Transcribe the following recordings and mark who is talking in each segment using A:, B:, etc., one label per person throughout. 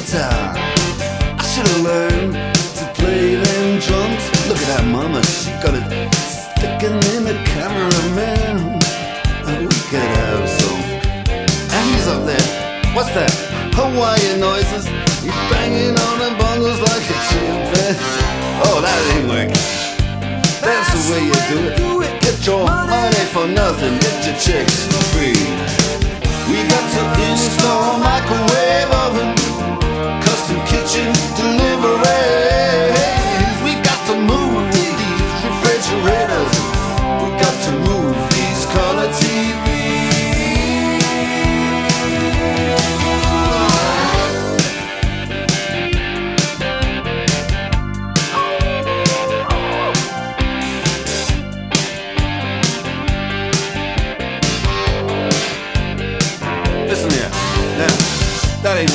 A: guitar. I should have learned to play them drums. Look at that mama, she got it sticking in the cameraman. And we could have some. And he's up there. What's that? Hawaiian noises. He's banging on the bongos like a chimpanzee. Oh, that ain't working. That's the way you do it. Get your money for nothing, get your chicks for free. We got to install microwave oven,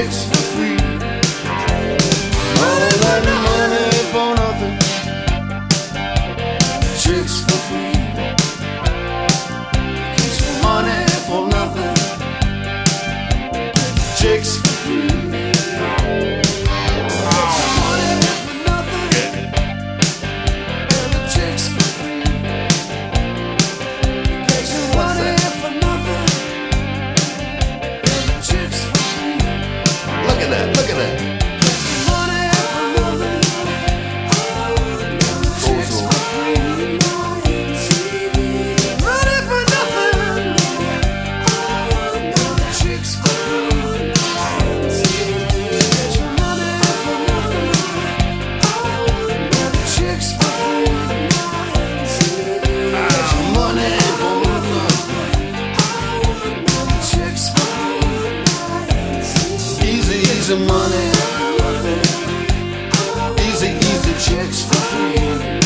A: Chicks It's for.